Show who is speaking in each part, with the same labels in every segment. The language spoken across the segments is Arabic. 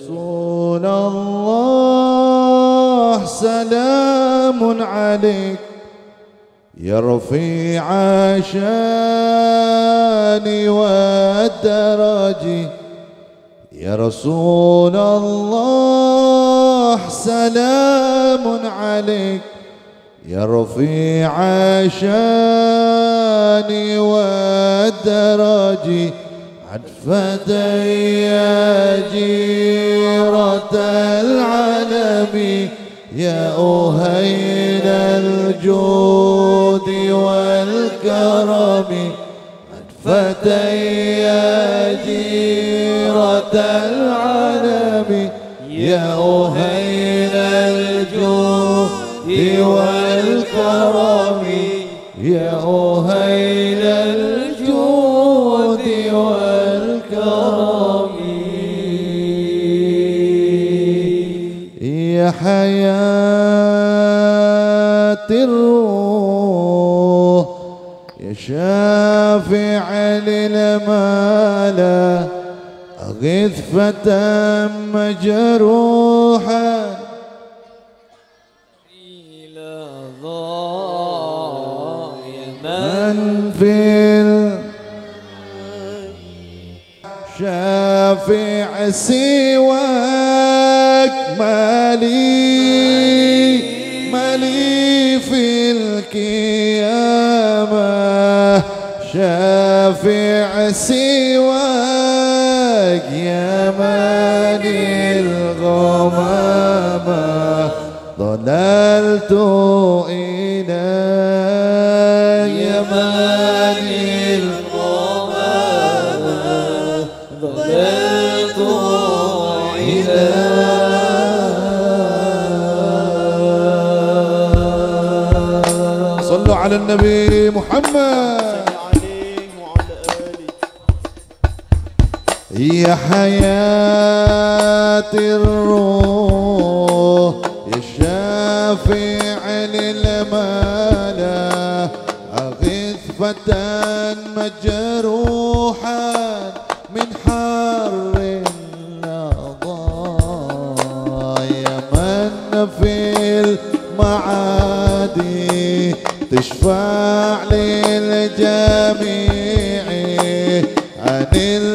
Speaker 1: رسول الله سلام عليك يا رفيع شاني والدرج يا رسول الله سلام عليك يا رفيع شاني ودرجي عدفتي يا جيرة العالم يا أهين الجود والكرم. عدفتي يا جيرة العالم يا أهين الجود والكرم. يا أهيل حياة الروح يا شافع للمال أغث فتى مجروحا
Speaker 2: إلى ضايا
Speaker 1: من في شافع سواك مالي مالي في القيامة. شافع سواك يا مالي الغمامة. ضللت إليك على النبي محمد. يا حياة الروح يا شافع للملا أغث فتى مجروحا من حر النضا يا من في المعادي تشفع للجميع أنلني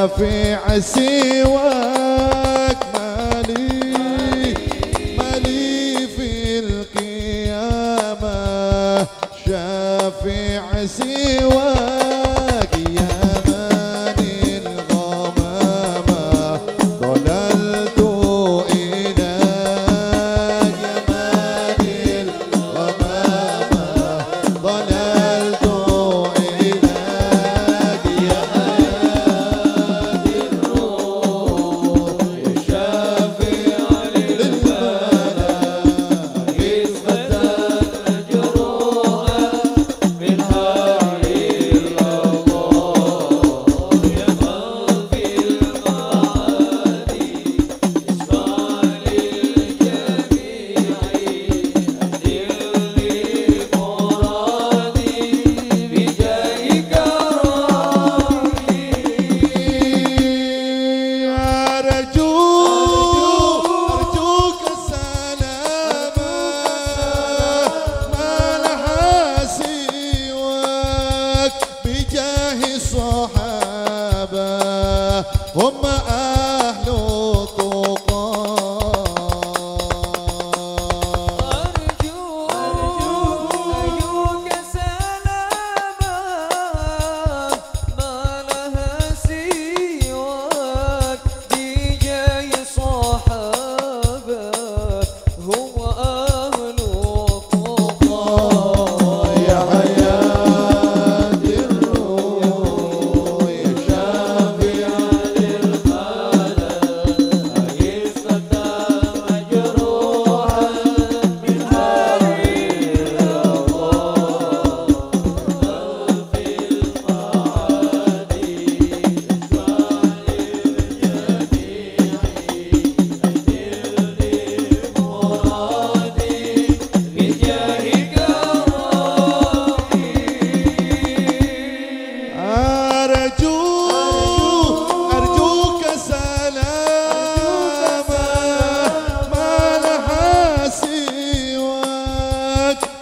Speaker 1: شافع سواك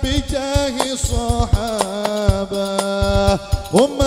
Speaker 1: بجاه صحابة. هم